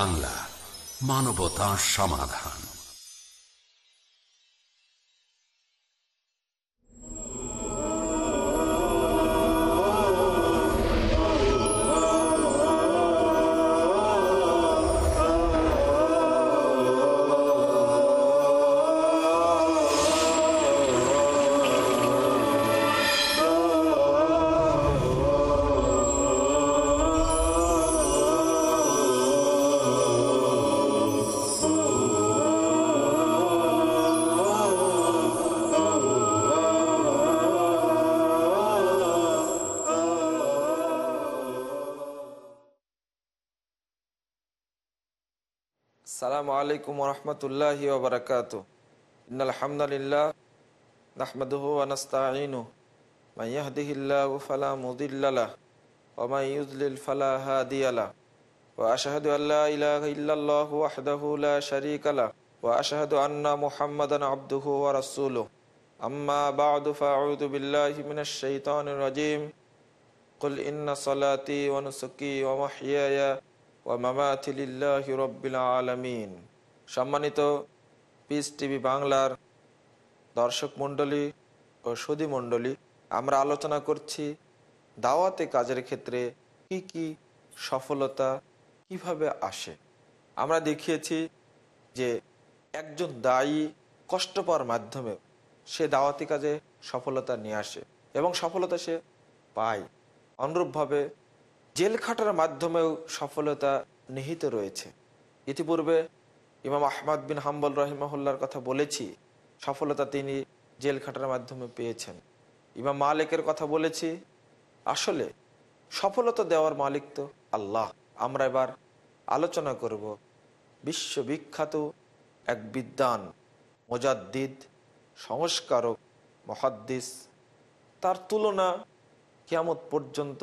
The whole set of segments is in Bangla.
বাংলা মানবতা সমাধান। আলাইকুম রহমতুল্লাহি ওবরাকাত ইনালহামদুলিল্লাহ নাহমাদুহু আনাস্তাইনু মাইয়াহদিহিল্লাহু ফালা মুদিল্লালাহ ওয়া মাই ইউদ্লিল ফালা হাদিয়ালাহ ওয়া আশহাদু আল্লা ইলাহা ইল্লাল্লাহু ওয়াহদাহু লা শারীকা লাহ ওয়া আশহাদু আন্না মুহাম্মাদান আবদুহু ওয়া রাসূলুহু আম্মা বা'দু ফাআউযু বিল্লাহি মিনাশ শাইতানির রাজীম قل إن صلاتي ونسكي ومحياي আলমিন সম্মানিত পিস টিভি বাংলার দর্শক মণ্ডলী ও সুদী মণ্ডলী, আমরা আলোচনা করছি দাওয়াতে কাজের ক্ষেত্রে কি কি সফলতা কীভাবে আসে। আমরা দেখিয়েছি যে একজন দায়ী কষ্ট পাওয়ার মাধ্যমে সে দাওয়াতি কাজে সফলতা নিয়ে আসে এবং সফলতা সে পায়। অনুরূপভাবে জেল খাটার মাধ্যমেও সফলতা নিহিত রয়েছে। ইতিপূর্বে ইমাম আহমদ বিন হাম্বল রহিমাহুল্লার কথা বলেছি, সফলতা তিনি জেল খাটার মাধ্যমে পেয়েছেন। ইমাম মালিকের কথা বলেছি, আসলে সফলতা দেওয়ার মালিক তো আল্লাহ। আমরা এবার আলোচনা করব বিশ্ববিখ্যাত এক বিদ্যান মোজাদ্দিদ, সংস্কারক, মহাদ্দিস। তার তুলনা কেমত পর্যন্ত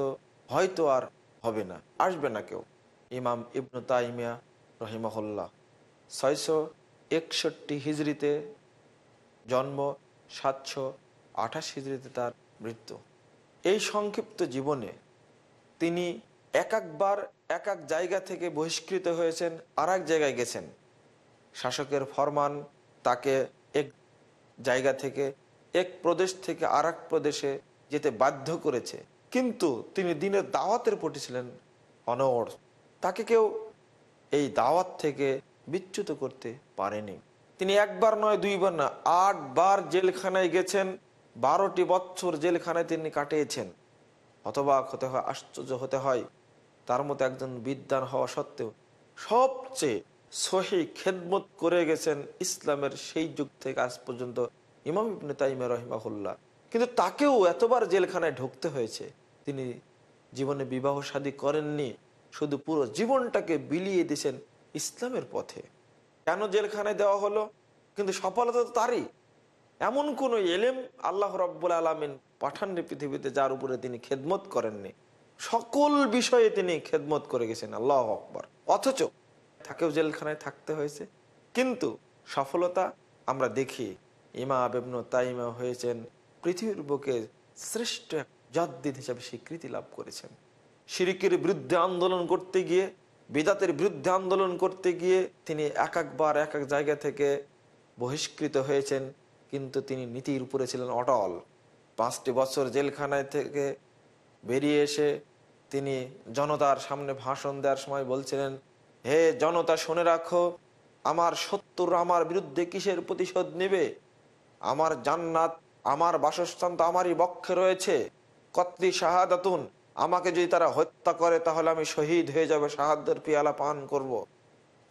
হয়তো আর হবে না, আসবে না কেউ। ইমাম ইবনু তাইমিয়া রহিমহল্লা ছয়শো একষট্টি হিজড়িতে জন্ম, সাতশো আঠাশ হিজড়িতে তার মৃত্যু। এই সংক্ষিপ্ত জীবনে তিনি এক একবার এক এক জায়গা থেকে বহিষ্কৃত হয়েছেন, আর এক জায়গায় গেছেন। শাসকের ফরমান তাকে এক জায়গা থেকে এক প্রদেশ থেকে আর প্রদেশে যেতে বাধ্য করেছে। কিন্তু তিনি দিনের দাওয়াতের প্রতি ছিলেন অনড়। তাকে কেউ এই দাওয়াত থেকে বিচ্যুত করতে পারেনি। তিনি একবার নয়, দুইবার না, আটবার জেলখানায় গেছেন, বারোটি বছর জেলখানায় তিনি কাটিয়েছেন। হতবাক হতে হয়, আশ্চর্য হতে হয়, তার মতো একজন বিদ্যান হওয়া সত্ত্বেও সবচেয়ে সহি খেদমত করে গেছেন ইসলামের সেই যুগ থেকে আজ পর্যন্ত ইমাম ইবনে তাইমা রহিমাহুল্লাহ। কিন্তু তাকেও এতবার জেলখানায় ঢুকতে হয়েছে। তিনি জীবনে বিবাহ শাদী করেননি, শুধু পুরো জীবনটাকে বিলিয়ে দিয়েছেন ইসলামের পথে। কেন জেলখানায় দেওয়া হলো? কিন্তু সফলতা তো তারই। এমন কোন এলেম আল্লাহ রব্বুল আলমিন পাঠাননি পৃথিবীতে যার উপরে তিনি খেদমত করেননি। সকল বিষয়ে তিনি খেদমত করে গেছেন, আল্লাহ আকবর। অথচ তাকেও জেলখানায় থাকতে হয়েছে। কিন্তু সফলতা আমরা দেখি। ইমা বেবন তাইমা হয়েছেন, পৃথিবীর বুকে শ্রেষ্ঠ এক জাদ্দিদ হিসাবে স্বীকৃতি লাভ করেছেন। শিরিকের বিরুদ্ধে আন্দোলন করতে গিয়ে বিদাতের বিরুদ্ধে আন্দোলন করতে গিয়ে তিনি এক একবার, এক এক জায়গা থেকে বহিষ্কৃত হয়েছেন, কিন্তু তিনি নীতির উপরে ছিলেন অটল। পাঁচটি বছর জেলখানায় থেকে বেরিয়ে এসে তিনি জনতার সামনে ভাষণ দেওয়ার সময় বলছিলেন, হে জনতা, শুনে রাখো, আমার সত্তর আমার বিরুদ্ধে কিসের প্রতিশোধ নেবে? আমার জান্নাত, আমার বাসস্থান তো আমারই বক্ষে রয়েছে। কত্রি শাহাদাতুন আমাকে যদি তারা হত্যা করে, তাহলে আমি শহীদ হয়ে যাবে শাহাদের পিয়ালা পান করব।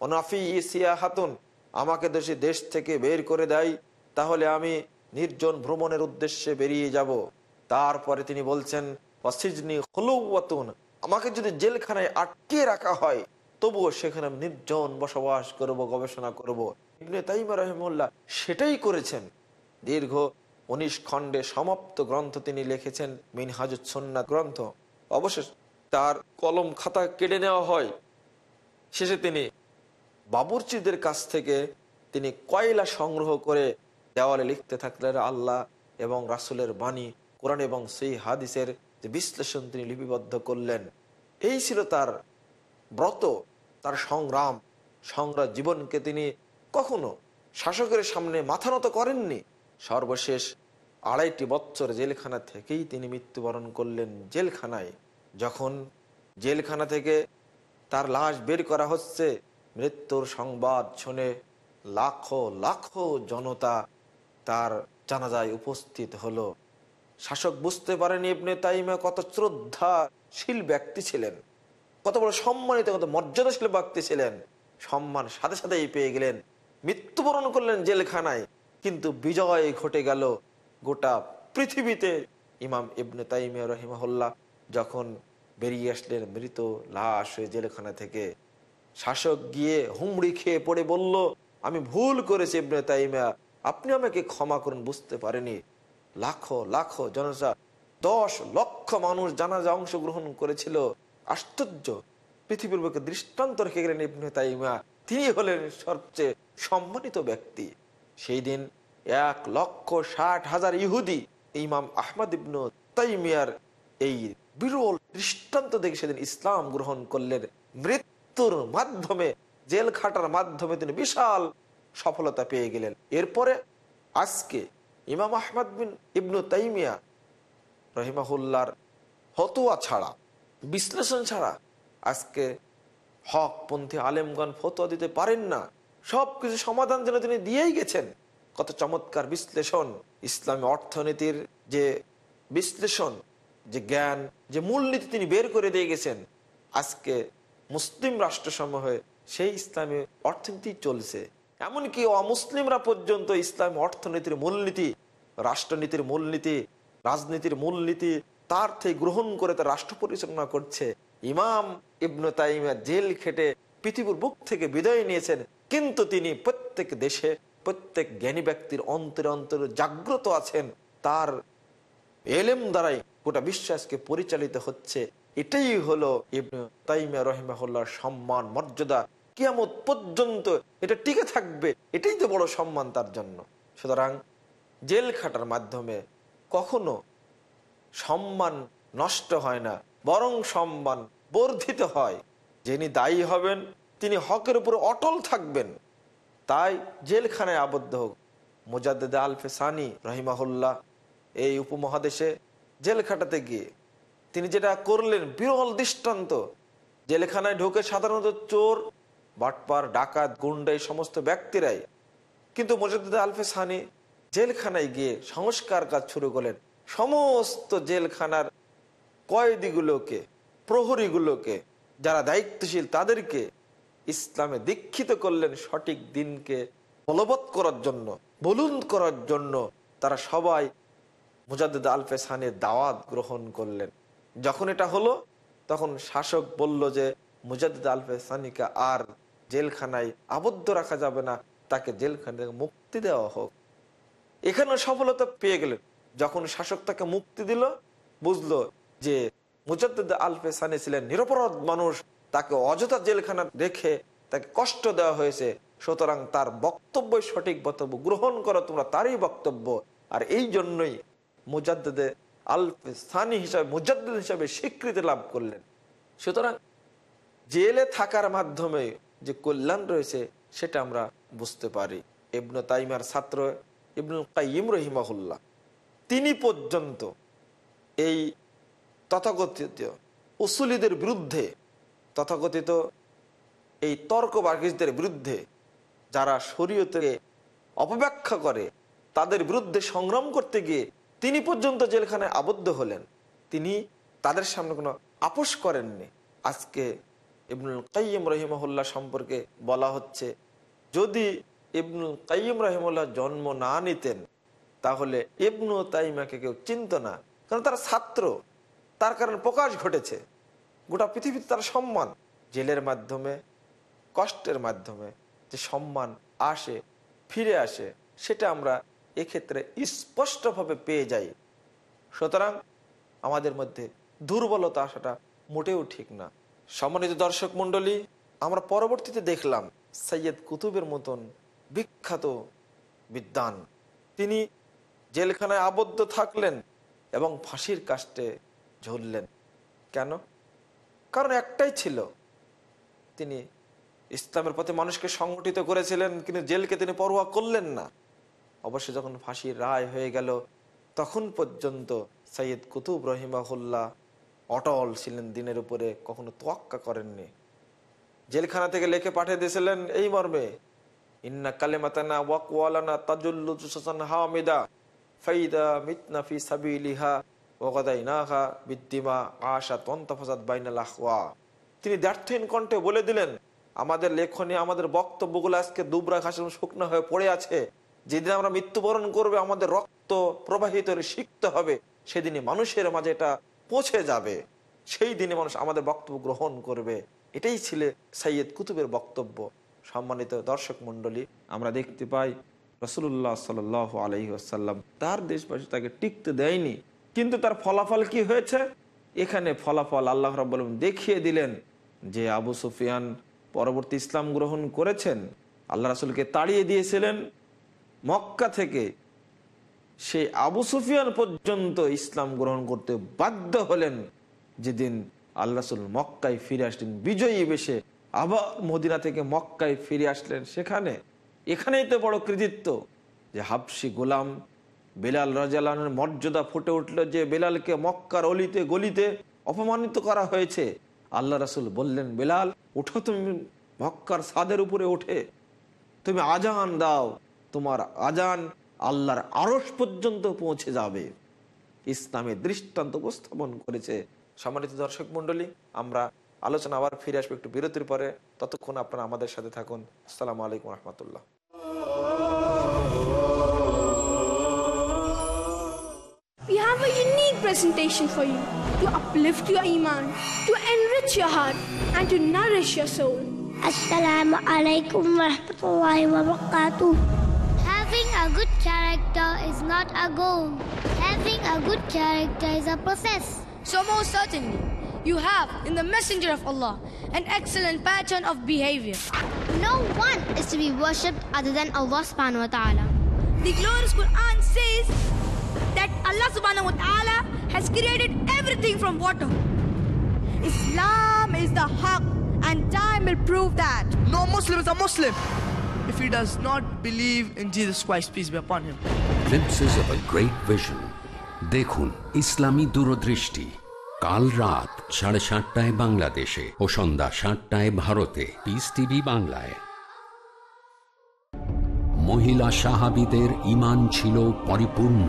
অনাফি ইসিয়া হাতুন, আমাকে দেশে দেশ থেকে বের করে দেয়, তাহলে আমি নির্জন ভ্রমণের উদ্দেশ্যে বেরিয়ে যাব। তারপরে তিনি বলছেন অসিজনি হলুয়াতুন আমাকে যদি জেলখানায় আটকে রাখা হয়, তবুও সেখানে নির্জন বসবাস করব, গবেষণা করব। ইবনে তাইমা রহমুল্লাহ সেটাই করেছেন। দীর্ঘ উনিশ খণ্ডে সমাপ্ত গ্রন্থ তিনি লিখেছেন মিনহাজুসন্না গ্রন্থ। অবশেষ তার কলম খাতা কেড়ে নেওয়া হয়। শেষে তিনি বাবুরচিদের কাছ থেকে তিনি কয়লা সংগ্রহ করে দেওয়ালে লিখতে থাকলেন আল্লাহ এবং রাসুলের বাণী, কোরআন এবং সেই হাদিসের যে বিশ্লেষণ তিনি লিপিবদ্ধ করলেন। এই ছিল তার ব্রত, তার সংগ্রাম সংগ্রাম জীবনকে তিনি কখনো শাসকের সামনে মাথা নত করেননি। সর্বশেষ আড়াইটি বছর জেলখানা থেকেই তিনি মৃত্যুবরণ করলেন জেলখানায়। যখন জেলখানা থেকে তার লাশ বের করা হচ্ছে, মৃত্যুর সংবাদ শুনে লাখো লাখো জনতা তার জানাজায় উপস্থিত হলো। শাসক বুঝতে পারেনি ইবনে তাইমা কত শ্রদ্ধাশীল ব্যক্তি ছিলেন, কত বড় সম্মানিত, কত মর্যাদাশীল ব্যক্তি ছিলেন। সম্মান সাথে সাথেই পেয়ে গেলেন, মৃত্যুবরণ করলেন জেলখানায়। কিন্তু বিজয় ঘটে গেল গোটা পৃথিবীতে ইমাম ইবনে তাইমিয়া রহিমাহুল্লাহ যখন বেরিয়ে আসলেন, মৃত লাশ হয়ে জেলখানা থেকে শাসক গিয়ে হুমড়ি খেয়ে পড়ে বলল, আমি ভুল করেছি ইবনে তাইমিয়া, আপনি আমাকে ক্ষমা করুন, বুঝতে পারেনি। লাখো লাখো জনতা দশ লক্ষ মানুষ জানাজা অংশগ্রহণ করেছিল। আশ্চর্য। পৃথিবীর বুকে দৃষ্টান্ত রেখে গেলেন ইবনে তাইমা তিনি হলেন সবচেয়ে সম্মানিত ব্যক্তি। সেই দিন এক লক্ষ ষাট হাজার ইহুদি। ইমাম আহমদ ইবনু তাইমিয়ার এই বিরল দৃষ্টান্ত দেখে সেদিন ইসলাম গ্রহণ করলেন। মৃত্যুর মাধ্যমে, জেল খাটার মাধ্যমে তিনি বিশাল সফলতা পেয়ে গেলেন। এরপরে আজকে ইমাম আহমদ বিন ইবনু তাইমিয়া রহিমাহুল্লার হতুয়া ছাড়া, বিশ্লেষণ ছাড়া আজকে হকপন্থী আলেমগণ ফতোয়া দিতে পারেন না। সব কিছু সমাধান যেন তিনি দিয়েই গেছেন। কত চমৎকার বিশ্লেষণ ইসলামী অর্থনীতির যে বিশ্লেষণ, যে জ্ঞান, যে মূলনীতি তিনি বের করে দিয়ে গেছেন, আজকে মুসলিম রাষ্ট্রসমূহে সেই ইসলামী অর্থনীতি চলছে। এমনকি অমুসলিমরা পর্যন্ত ইসলাম অর্থনীতির মূলনীতি, রাষ্ট্রনীতির মূলনীতি, রাজনীতির মূলনীতি তার থেকে গ্রহণ করে তার রাষ্ট্র পরিচালনা করছে। ইমাম ইবনু তাইমিয়া জেল খেটে পৃথিবীর বুক থেকে বিদায় নিয়েছেন, কিন্তু তিনি প্রত্যেক দেশে প্রত্যেক জ্ঞানী ব্যক্তির অন্তরে অন্তরে জাগ্রত আছেন। তার এলেম দ্বারাই গোটা বিশ্বাসকে পরিচালিত হচ্ছে। এটাই হলো ইবনু তাইমিয়া সম্মান, মর্যাদা। কিয়ামত পর্যন্ত এটা টিকে থাকবে। এটাই তো বড় সম্মান তার জন্য। সুতরাং জেল খাটার মাধ্যমে কখনো সম্মান নষ্ট হয় না, বরং সম্মান বর্ধিত হয়। যিনি দায়ী হবেন, তিনি হকের উপর অটল থাকবেন। তাই জেলখানায় আবদ্ধ হোক। মুজাদ্দেদ আলফে সানি রহিমাহুল্লাহ এই উপমহাদেশে জেল খাটাতে গিয়ে তিনি যেটা করলেন, বিরল দৃষ্টান্ত। জেলখানায় ঢুকে সাধারণত চোর, বাটপার, ডাকাত, গুন্ডা এই সমস্ত ব্যক্তিরাই। কিন্তু মুজাদ্দেদ আলফে সানি জেলখানায় গিয়ে সংস্কার কাজ শুরু করলেন। সমস্ত জেলখানার কয়েদিগুলোকে, প্রহরীগুলোকে, যারা দায়িত্বশীল তাদেরকে ইসলামে দীক্ষিত করলেন সঠিক দিনকে বলবৎ করার জন্য, বলুন করার জন্য তারা সবাই মুজাদ্দ আলফে সানের দাওয়াত গ্রহণ করলেন। যখন এটা হলো, তখন শাসক বলল যে মুজাদ্দ আলফে সানিকে আর জেলখানায় আবদ্ধ রাখা যাবে না, তাকে জেলখানা থেকে মুক্তি দেওয়া হোক। এখানে সফলতা পেয়ে গেলেন। যখন শাসক তাকে মুক্তি দিল, বুঝলো যে মুজাদ্দ আলফে সানি ছিলেন নিরপরাধ মানুষ তাকে অযথা জেলখানা রেখে তাকে কষ্ট দেওয়া হয়েছে। সুতরাং তার বক্তব্যই সঠিক বক্তব্য। গ্রহণ করো তোমরা তারই বক্তব্য। আর এই জন্যই মুজাদ্দে আলফে সানি হিসাবে মুজাদ্দ হিসাবে স্বীকৃতি লাভ করলেন। সুতরাং জেলে থাকার মাধ্যমে যে কল্যাণ রয়েছে, সেটা আমরা বুঝতে পারি। ইবনু তাইমার ছাত্র ইবনুল কাইম রহিমাহুল্লাহ। তিনি পর্যন্ত এই তথাকথিত উসুলিদের বিরুদ্ধে তথাকথিত এই তর্কবাগিসদের বিরুদ্ধে যারা শরীয়তে অপব্যাখ্যা করে, তাদের বিরুদ্ধে সংগ্রাম করতে গিয়ে তিনি পর্যন্ত জেলখানায় আবদ্ধ হলেন। তিনি তাদের সামনে কোনো আপোষ করেননি। আজকে ইবনুল কাইম রহিমহুল্লাহ সম্পর্কে বলা হচ্ছে, যদি ইবনুল কাইম রহিমুল্লাহ জন্ম না নিতেন, তাহলে ইবনু তাইমাকে কেউ চিনত না। কারণ তারা ছাত্র, তার কারণে প্রকাশ ঘটেছে। গোটা পৃথিবীতে তার সম্মান। জেলের মাধ্যমে, কষ্টের মাধ্যমে যে সম্মান আসে, ফিরে আসে, সেটা আমরা এক্ষেত্রে স্পষ্টভাবে পেয়ে যাই। সুতরাং আমাদের মধ্যে দুর্বলতা আসাটা মোটেও ঠিক না। সম্মানিত দর্শক মন্ডলী আমরা পরবর্তীতে দেখলাম সৈয়দ কুতুবের মতন বিখ্যাত বিদ্যান তিনি জেলখানায় আবদ্ধ থাকলেন এবং ফাঁসির কাস্টে ঝুললেন। কেন? কারণ একটাই ছিল। তিনি ইসলামের পথে মানুষকে সংগঠিত করেছিলেন, কিন্তু জেলকে তিনি পরোয়া করলেন না। অবশ্য যখন ফাঁসির রায় হয়ে গেল, তখন পর্যন্ত সৈয়দ কুতুব রহিমাহুল্লাহ অটল ছিলেন দিনের উপরে, কখনো তোয়াক্কা করেননি। জেলখানা থেকে লেখে পাঠিয়ে দিয়েছিলেন, এই মর্মে, ইন্না কালেমাতানা ওয়াকওয়ালানা তাজুল্লু জুসান হামিদা, ফাইদা মিতনা ফি সাবিলিহা তিনি দ্ব্যর্থহীন কণ্ঠে বলে দিলেন, আমাদের লেখনী, আমাদের বক্তব্যগুলো আজকে দুবরা ঘাসের শুকনো হয়ে পড়ে আছে। যেদিন আমরা মৃত্যুবরণ করবে, আমাদের রক্ত প্রবাহিত শিখতে হবে, সেদিনই মানুষের মাঝে এটা পৌঁছে যাবে। সেই দিনে মানুষ আমাদের বক্তব্য গ্রহণ করবে। এটাই ছিল সৈয়দ কুতুবের বক্তব্য। সম্মানিত দর্শক মন্ডলী আমরা দেখতে পাই রসুল্লাহ সাল আলহি আসাল্লাম তার দেশবাসী তাকে টিকতে দেয়নি। কিন্তু তার ফলাফল কি হয়েছে? এখানে ফলাফল আল্লাহ রব্বুল দেখিয়ে দিলেন যে আবু সুফিয়ান পরবর্তী ইসলাম গ্রহণ করেছেন। আল্লাহ রাসুলকে তাড়িয়ে দিয়েছিলেন। মক্কা থেকে সেই আবু সুফিয়ান পর্যন্ত ইসলাম গ্রহণ করতে বাধ্য হলেন। যেদিন আল্লাহ রাসুল মক্কায় ফিরে আসলেন, বিজয়ী বেশে আবার মদিনা থেকে মক্কায় ফিরে আসলেন সেখানে। এখানেই তো বড় কৃতিত্ব যে হাবসি গোলাম বেলাল রাজালানের মর্যাদা ফুটে উঠল যে বেলালকে মক্কার অলিতে, গলিতে অপমানিত করা হয়েছে। আল্লাহ রাসুল বললেন, বেলাল, উঠো তুমি মক্কার ছাদের উপরে উঠে। তুমি আজান দাও। তোমার আজান আল্লাহর আরস পর্যন্ত পৌঁছে যাবে। ইসলামের দৃষ্টান্ত উপস্থাপন করেছে সম্মানিত দর্শক মন্ডলী আমরা আলোচনা আবার ফিরে আসব একটু বিরতির পরে। ততক্ষণ আপনারা আমাদের সাথে থাকুন। আসসালামু আলাইকুম রহমতুল্লাহ। Have a unique presentation for you to uplift your iman, to enrich your heart, and to nourish your soul. Assalamu alaikum warahmatullahi wabarakatuh. Having a good character is not a goal. Having a good character is a process. So most certainly, you have in the Messenger of Allah an excellent pattern of behavior. No one is to be worshipped other than Allah subhanahu wa ta'ala. The glorious Quran says that Allah subhanahu wa ta'ala has created everything from water. Islam is the haq and time will prove that. No Muslim is a Muslim if he does not believe in Jesus Christ, peace be upon him. Glimpses of a great vision. দেখুন ইসলামী দূরদৃষ্টি কাল রাত সাড়ে সাতটায় বাংলাদেশে ও সন্ধ্যা সাতটায় ভারতে পিস টিভি বাংলায় মহিলা সাহাবিদের ইমান ছিল পরিপূর্ণ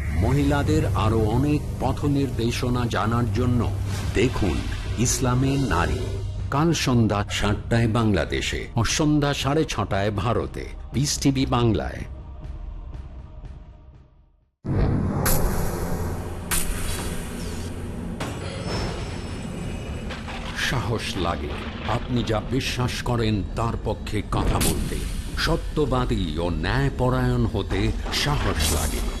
মহিলাদের আরও অনেক পথ নির্দেশনা জানার জন্য দেখুন ইসলামের নারী। কাল সন্ধ্যা সাতটায় বাংলাদেশে ও সন্ধ্যা সাড়ে ছটায় ভারতে। পিস টিভি বাংলায়। সাহস লাগে। আপনি যা বিশ্বাস করেন তার পক্ষে কথা বলতে। সত্যবাদী ও ন্যায়পরায়ণ হতে সাহস লাগে।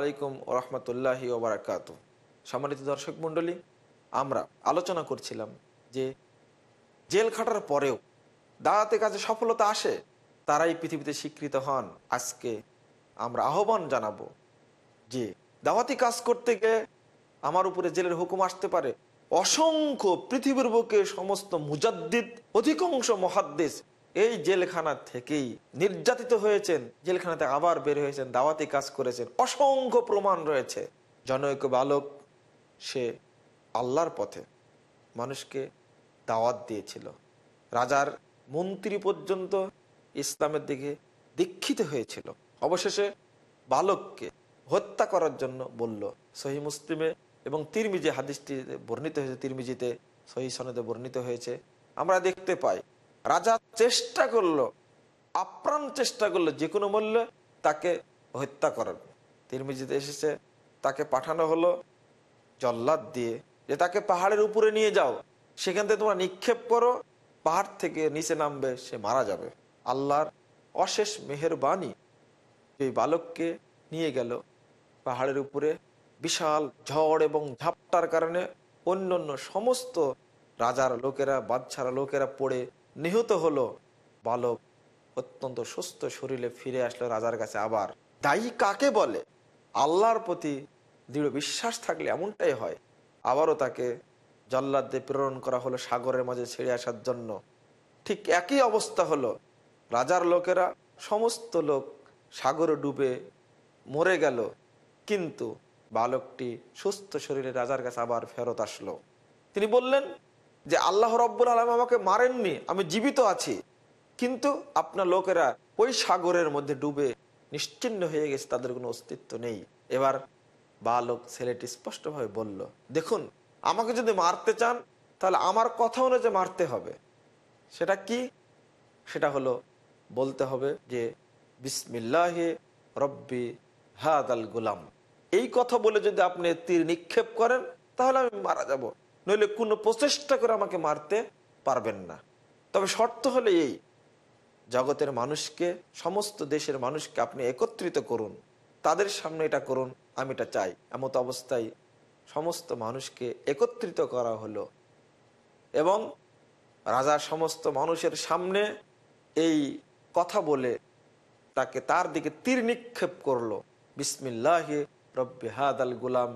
আলাইকুম ওরহমতুল্লাহি ওবরাকাত সম্মানিত দর্শক মণ্ডলী, আমরা আলোচনা করছিলাম যে জেল খাটার পরেও দাঁড়াতে কাজে সফলতা আসে, তারাই পৃথিবীতে স্বীকৃত হন। আজকে আমরা আহ্বান জানাব যে দাওয়াতি কাজ করতে গিয়ে আমার উপরে জেলের হুকুম আসতে পারে। অসংখ্য পৃথিবীর বুকে সমস্ত মুজাদ্দিদ, অধিকাংশ মহাদ্দেশ এই জেলখানা থেকেই নির্যাতিত হয়েছেন। জেলখানাতে আবার বের হয়েছেন, দাওয়াতি কাজ করেছেন। অসংখ্য প্রমাণ রয়েছে। জনৈক বালক, সে আল্লাহর পথে মানুষকে দাওয়াত দিয়েছিল। রাজার মন্ত্রী পর্যন্ত ইসলামের দিকে দীক্ষিত হয়েছিল। অবশেষে বালককে হত্যা করার জন্য বলল, সহি মুসলিমে এবং তিরমিজি হাদিসটি বর্ণিত হয়েছে, তিরমিজিতে সহি সনদে বর্ণিত হয়েছে। আমরা দেখতে পাই রাজা চেষ্টা করল, আপ্রাণ চেষ্টা করল, যে কোনো মূল্যে তাকে হত্যা করার। তিরমিজিতে এসেছে, তাকে পাঠানো হলো জল্লাদ দিয়ে, যে তাকে পাহাড়ের উপরে নিয়ে যাও, সেখান থেকে তোমরা নিক্ষেপ করো, পাহাড় থেকে নিচে নামবে, সে মারা যাবে। আল্লাহর অশেষ মেহেরবাণী। এই বালককে নিয়ে গেল, পাহাড়ের উপরে বিশাল ঝড় এবং ঝাপটার কারণে অন্য অন্য সমস্ত রাজার লোকেরা বাচ্চারা লোকেরা পড়ে নিহত হলো। বালক অত্যন্ত সুস্থ শরীরে ফিরে আসলো রাজার কাছে আবার। দায়ী কাকে বলে? আল্লাহর প্রতি দৃঢ় বিশ্বাস থাকলে এমনটাই হয়। আবারও তাকে জল্লাদে প্রেরণ করা হলো সাগরের মাঝে ছেড়ে আসার জন্য। ঠিক একই অবস্থা হলো। রাজার লোকেরা সমস্ত লোক সাগরে ডুবে মরে গেল। কিন্তু বালকটি সুস্থ শরীরে রাজার কাছে আবার ফেরত আসলো। তিনি বললেন যে আল্লাহ রব্বুল আলম আমাকে মারেননি, আমি জীবিত আছি। কিন্তু আপনার লোকেরা ওই সাগরের মধ্যে ডুবে নিশ্চিন্ন হয়ে গেছে, তাদের কোনো অস্তিত্ব নেই। এবার বালক ছেলেটি স্পষ্টভাবে বলল, দেখুন, আমাকে যদি মারতে চান, তাহলে আমার কথা অনুযায়ী মারতে হবে। সেটা কি? সেটা হলো বলতে হবে যে, বিসমিল্লাহে রব্বি হাদ আল গুলাম। এই কথা বলে যদি আপনি তীর নিক্ষেপ করেন, তাহলে আমি মারা যাব। নইলে কোনো প্রচেষ্টা করে আমাকে মারতে পারবেন না। তবে শর্ত হলে এই, জগতের মানুষকে, সমস্ত দেশের মানুষকে আপনি একত্রিত করুন। তাদের সামনে এটা করুন, আমি এটা চাই। এমত অবস্থায় সমস্ত মানুষকে একত্রিত করা হলো এবং রাজার সমস্ত মানুষের সামনে এই কথা বলে তাকে তার দিকে তীর নিক্ষেপ করল। বিসমিল্লাহ রব্বি হাদ আল গুলাম।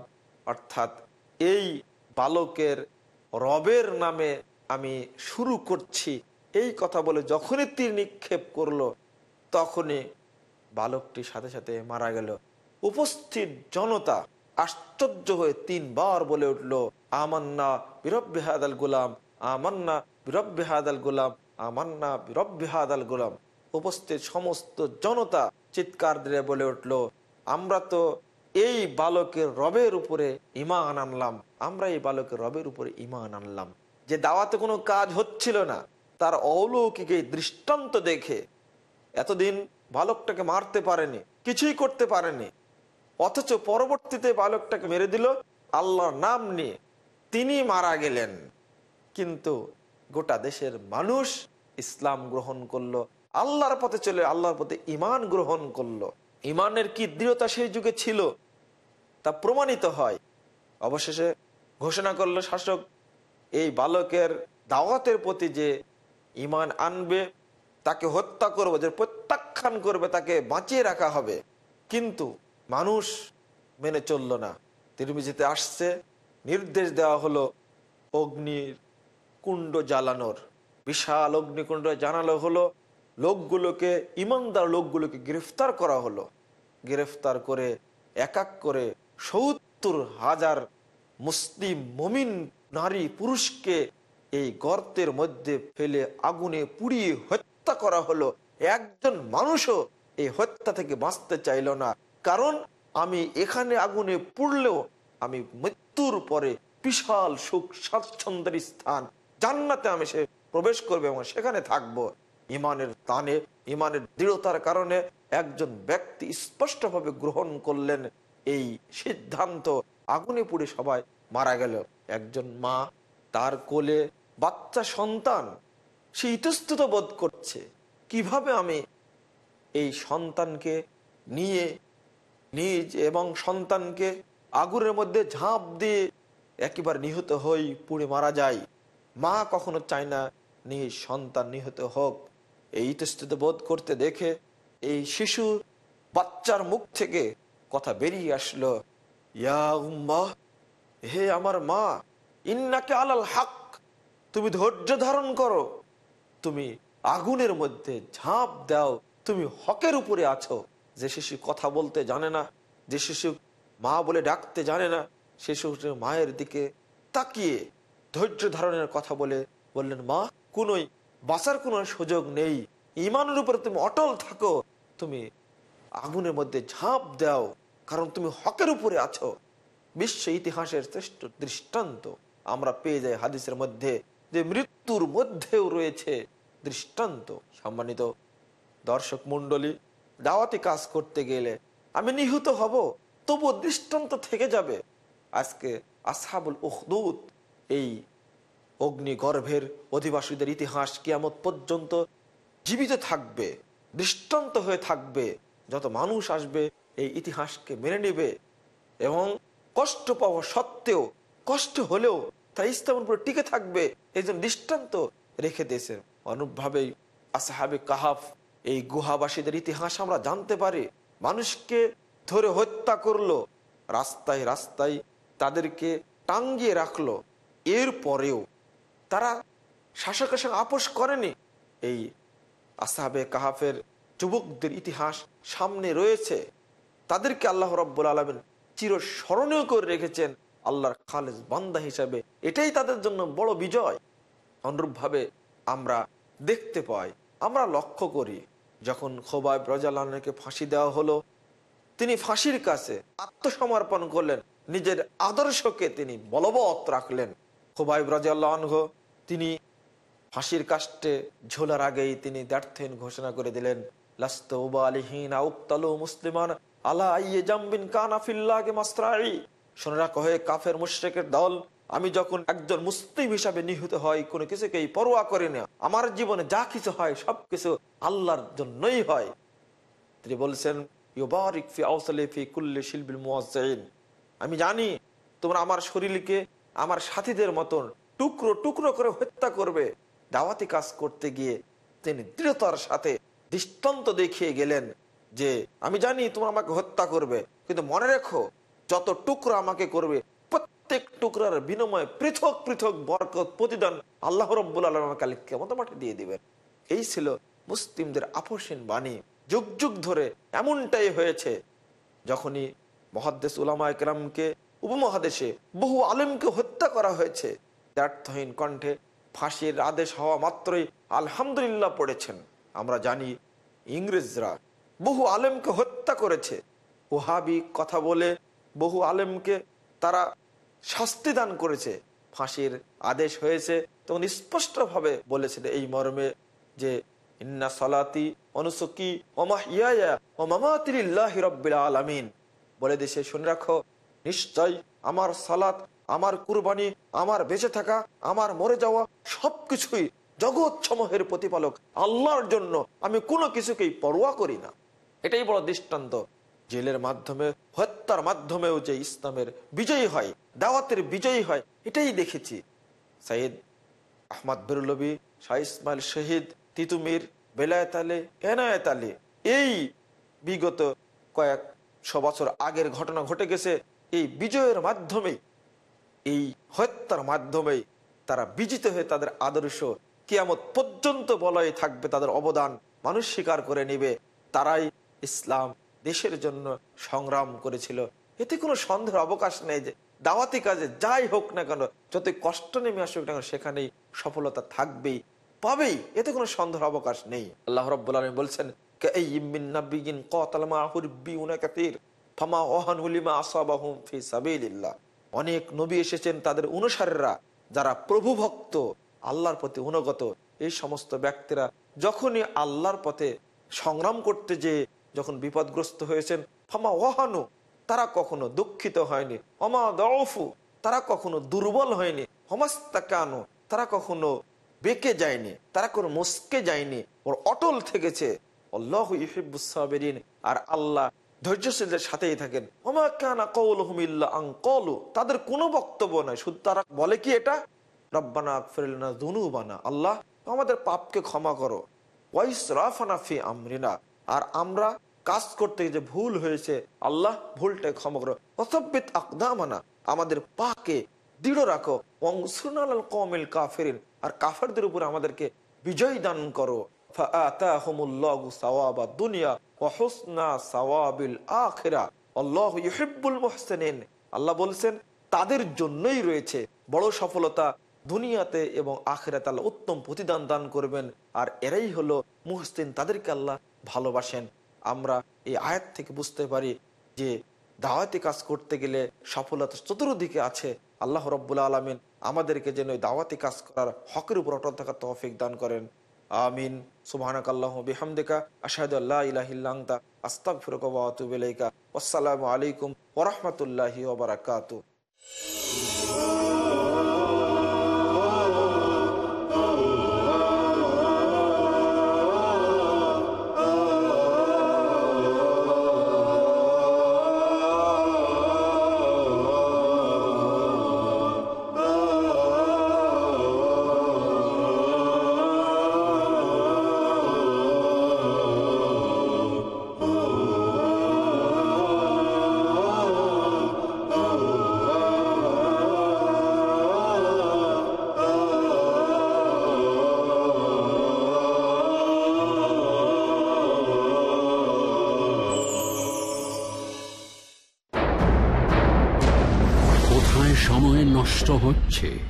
অর্থাৎ এই বালকের রবের নামে আমি শুরু করছি। এই কথা বলে যখনই তীর নিক্ষেপ করল, তখনই বালকটি সাথে সাথে মারা গেল। উপস্থিত জনতা আশ্চর্য হয়ে তিনবার বলে উঠল, আমান্না বিরব্বিহাদ আল গুলাম, আমান্না বিরব্বিহাদ আল গুলাম, আমান্না বিরব্বিহাদ আল গুলাম। উপস্থিত সমস্ত জনতা চিৎকার দিয়ে বলে উঠল, আমরা তো এই বালকের রবের উপরে ইমান আনলাম। আমরা এই বালকের রবের উপরে ইমান আনলাম। যে দাওয়াতে কোনো কাজ হচ্ছিল না, তার অলৌকিক এই দৃষ্টান্ত দেখে এতদিন বালকটাকে মারতে পারেনি, কিছুই করতে পারেনি। অথচ পরবর্তীতে বালকটাকে মেরে দিল আল্লাহর নাম নিয়ে। তিনি মারা গেলেন। কিন্তু গোটা দেশের মানুষ ইসলাম গ্রহণ করল, আল্লাহর পথে চলে, আল্লাহর পথে ইমান গ্রহণ করল। ইমানের কি দৃঢ়তা সেই যুগে ছিল? তা প্রমাণিত হয়। অবশেষে ঘোষণা করল শাসক, এই বালকের দাওয়াতের প্রতি যে ইমান আনবে, তাকে হত্যা করবে, যে প্রত্যাখ্যান করবে, তাকে বাঁচিয়ে রাখা হবে। কিন্তু মানুষ মেনে চলল না। তিরমিজিতে আসছে, নির্দেশ দেওয়া হলো অগ্নির কুণ্ড জ্বালানোর। বিশাল অগ্নিকুণ্ড জানালো হলো, লোকগুলোকে ইমানদার লোকগুলোকে গ্রেফতার করা হলো। গ্রেফতার করে এক এক করে সত্তর হাজার মুসলিম মমিন নারী পুরুষকে এই গর্তের মধ্যে ফেলে আগুনে পুড়িয়ে হত্যা করা হলো। একজন মানুষও এই হত্যা থেকে বাঁচতে চাইল না। কারণ আমি এখানে আগুনে পুড়লেও আমি মৃত্যুর পরে বিশাল সুখ, স্বাচ্ছন্দ্যের স্থান। জান্নাতে আমি সে প্রবেশ করবে এবং সেখানে থাকব। ইমানের তানে ইমানের দৃঢ়তার কারণে একজন ব্যক্তি স্পষ্টভাবে গ্রহণ করলেন এই সিদ্ধান্ত আগুনে পুড়ে সবাই মারা গেল। একজন মা তার কোলে বাচ্চা সন্তান, সে ইতস্তত বোধ করছে, কীভাবে আমি এই সন্তানকে নিয়ে, নিজ এবং সন্তানকে আগুনের মধ্যে ঝাঁপ দিয়ে একেবারে নিহত হই, পুড়ে মারা যায় মা কখনো চায় না নিজ সন্তান নিহত হোক। এই ইতস্তত বোধ করতে দেখে এই শিশু বাচ্চার মুখ থেকে কথা বেরিয়ে আসলো হে আমার মা, ইন্নাকে আলাল হাক, তুমি ধৈর্য ধারণ করো, তুমি আগুনের মধ্যে ঝাঁপ দাও, তুমি হকের উপরে আছো, যে শিশু কথা বলতে জানে না, যে শিশু মা বলে ডাকতে জানে না, সে শিশু মায়ের দিকে তাকিয়ে ধৈর্য ধারণের কথা বলে, বললেন, মা, কোনোই বাঁচার কোনো সুযোগ নেই, ইমানের উপরে তুমি অটল থাকো, তুমি আগুনের মধ্যে ঝাঁপ দাও কারণ তুমি হকের উপরে আছো। বিশ্ব ইতিহাসের শ্রেষ্ঠ দৃষ্টান্ত। আমরা পেয়ে যাই হাদিসের মধ্যে যে মৃত্যুর মধ্যেও রয়েছে দৃষ্টান্ত। সম্মানিত দর্শক মন্ডলী দাওয়াতি কাজ করতে গেলে আমি নিহত হব তবু দৃষ্টান্ত থেকে যাবে। আজকে আসাবুল উহদুত এই অগ্নিগর্ভের অধিবাসীদের ইতিহাস কিয়ামত পর্যন্ত জীবিত থাকবে, দৃষ্টান্ত হয়ে থাকবে। যত মানুষ আসবে এই ইতিহাসকে মেনে নেবে এবং কষ্ট পাওয়া সত্ত্বেও, কষ্ট হলেও তা ইসলামের উপরে টিকে থাকবে এই জন্য দৃষ্টান্ত রেখে দিয়েছেন। অনুপভাবেই আসাহাবে কাহাফ, এই গুহাবাসীদের ইতিহাস আমরা জানতে পারি। মানুষকে ধরে হত্যা করল, রাস্তায় রাস্তায় তাদেরকে টাঙ্গিয়ে রাখল। এর পরেও তারা শাসকের সঙ্গে আপোষ করেনি। এই আসাহাবে কাহাফের যুবকদের ইতিহাস সামনে রয়েছে। তাদেরকে আল্লাহ রব্বুল আলমিন চিরস্মরণীয় করে রেখেছেন আল্লাহর খালেজ বান্দা হিসাবে। এটাই তাদের জন্য বড় বিজয়। অনুরূপভাবে আমরা দেখতে পাই, আমরা লক্ষ্য করি, যখন খোবাই ব্রজালানকে ফাঁসি দেওয়া হলো, তিনি ফাঁসির কাছে আত্মসমর্পণ করলেন, নিজের আদর্শকে তিনি বলবৎ রাখলেন। খোবাই ব্রজাল্লাহ তিনি ফাঁসির কাষ্টে ঝোলার আগেই তিনি দ্ব্যর্থহীন ঘোষণা করে দিলেন, লাস্ত উবালিহীন আউক্তালু মুসলিমান। আমি যখন একজন মুসলিম হিসাবে নিহত হয় কোনো কিছুকেই পরোয়া করি না। আমার জীবনে যা কিছু হয় সবকিছু আল্লাহর জন্যই হয়। তিনি বলছেন আমি জানি, তোমরা আমার শরীরকে, আমার সাথীদের মতন টুকরো টুকরো করে হত্যা করবে। দাওয়াতি কাজ করতে গিয়ে তিনি দৃঢ়তার সাথে দৃষ্টান্ত দেখিয়ে গেলেন। যে আমি জানি তোমরা আমাকে হত্যা করবে, কিন্তু মনে রেখো, যত টুকরো আমাকে করবে, প্রত্যেক টুকরার বিনিময়ে পৃথক পৃথক বরকত, প্রতিদান আল্লাহ রব্বুল আলম কালী কেমন মাঠে দিয়ে দিবেন। এই ছিল মুসলিমদের আপসীন বাণী। যুগ যুগ ধরে এমনটাই হয়েছে, যখনই মহাদ্দেশ উলামা একরামকে উপমহাদেশে বহু আলেমকে হত্যা করা হয়েছে, ব্যর্থহীন কণ্ঠে ফাঁসির আদেশ হওয়া মাত্রই আলহামদুলিল্লাহ পড়েছেন। আমরা জানি ইংরেজরা বহু আলেমকে হত্যা করেছে। ওহাবি কথা বলে বহু আলেমকে তারা শাস্তি দান করেছে। ফাঁসির আদেশ হয়েছে, তখন স্পষ্টভাবে বলেছেন এই মর্মে যে, ইন্না সলাতি অনুসকি আলামিন। বলে দেশে, শুনে রাখো, নিশ্চয় আমার সালাত, আমার কুরবানি, আমার বেঁচে থাকা, আমার মরে যাওয়া সবকিছুই জগৎ সমূহের প্রতিপালক আল্লাহর জন্য। আমি কোনো কিছুকেই পরোয়া করি না। এটাই বড় দৃষ্টান্ত। জেলের মাধ্যমে, হত্যার মাধ্যমেও যে ইসলামের বিজয়ী হয়, দাওয়াতের বিজয়ী হয়, এটাই দেখেছি। সাইদ আহমদ বেরুলবি, শাহ ইসমাইল শহীদ, তিতুমির, বেলায়েত আলী, এনায়েত আলী, এই বিগত কয়েকশো বছর আগের ঘটনা ঘটে গেছে, এই বিজয়ের মাধ্যমে এই হত্যার মাধ্যমে তারা বিজিত হয়ে তাদের আদর্শ কিয়ামত পর্যন্ত বলয় থাকবে, তাদের অবদান মানুষ স্বীকার করে নিবে, তারাই ইসলাম দেশের জন্য সংগ্রাম করেছিল। এতে কোনো সন্দেহের অবকাশ নেই যে দাওয়াতি কাজে যাই হোক না কেন যত কষ্ট নেমে আসুক না কেন, সেখানেই সফলতা থাকবেই, পাবেই, এতে কোনো সন্দেহের অবকাশ নেই। আল্লাহ রব্বুল বলছেন অনেক নবী এসেছেন তাদের অনুসারীরা, যারা প্রভু ভক্ত, আল্লাহর প্রতি অনুগত। এই সমস্ত ব্যক্তিরা যখনই আল্লাহর পথে সংগ্রাম করতে যে যখন বিপদগ্রস্ত হয়েছেন, ফামা ওহানু তারা কখনো দুঃখিত হয়নি। অমা দফু তারা কখনো দুর্বল হয়নি। হমাস্তা কানো তারা কখনো বেঁকে যায়নি। তারা কোনো মুসকে যায়নি। ওর অটল থেকেছে। আল্লাহ ইফিবুসাবেরিন আর আল্লাহ ধৈর্যশীলদের সাথেই থাকেন। ওমা কানা কৌল হুমিল্লা আং কলু তাদের কোনো বক্তব্য নাই। শুধু তারা বলে কি এটা? রব্বানা আকফরিনা দুনুবানা, আল্লাহ আমাদের পাপকে ক্ষমা করো। ওয়াইস রাফানা ফি আমরিনা আর আমরা কাজ করতে যে ভুল হয়েছে, আল্লাহ ভুলটা ক্ষমা করো। অসব্বিত আকদামানা, আমাদের পাকে দৃঢ় রাখো। কমিল কাফেরিন, আর কাফেরদের উপর আমাদেরকে বিজয় দান করো। আল্লাহ বলছেন, তাদের জন্যই রয়েছে বড় সফলতা দুনিয়াতে এবং আখেরাতে আল্লাহ উত্তম প্রতিদান দান করবেন। আর এরাই হলো মুহসিন, তাদেরকে আল্লাহ ভালোবাসেন। আমরা এই আয়াত থেকে বুঝতে পারি যে দাওয়াতি কাজ করতে গেলে সফলতা চতুর্দিকে আছে। আল্লাহ রব্বুল আলমিন আমাদেরকে যেন ওই দাওয়াতি কাজ করার হকের উপর অটল থাকার তৌফিক দান করেন। আমিন। সুবহানাক আল্লাহ বিহামদিকা। আশহাদু আল্লা ইলাহা ইল্লা আনতা আস্তাগফিরুকা ওয়া আতুবু ইলাইকা। আসসালামু আলাইকুম ওয়া রাহমাতুল্লাহি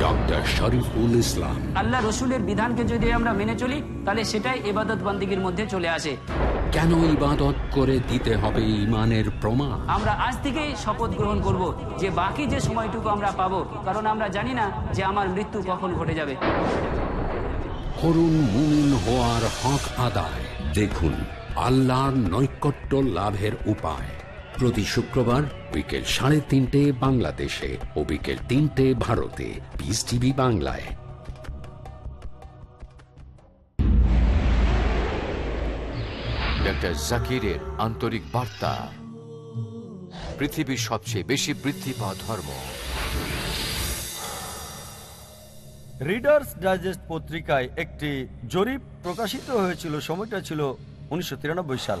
ডক্টর শরীফুল ইসলাম আল্লাহ রসুলের বিধানকে যদি আমরা মেনে চলি তাহলে সেটাই এবাদত বান্দিগির মধ্যে চলে আসে। কেন ইবাদত করে দিতে হবে ইমানের প্রমাণ? আমরা আজ থেকেই শপথ গ্রহণ করব যে বাকি যে সময়টুকু আমরা পাবো কারণ আমরা জানি না যে আমার মৃত্যু কখন ঘটে যাবে। করুন মুমিন হওয়ার হক আদায়। দেখুন আল্লাহর নৈকট্য লাভের উপায়। প্রতি শুক্রবার বিকেল সাড়ে তিনটে বাংলাদেশে ও বিকেল তিনটে ভারতে। পিস টিভি বাংলায়। ডক্টর জাকিরের আন্তরিক বার্তা। পৃথিবীর সবচেয়ে বেশি বৃদ্ধি পাওয়া ধর্ম। রিডার্স ডাইজেস্ট পত্রিকায় একটি জরিপ প্রকাশিত হয়েছিল সময়টা ছিল উনিশশো তিরানব্বই সাল।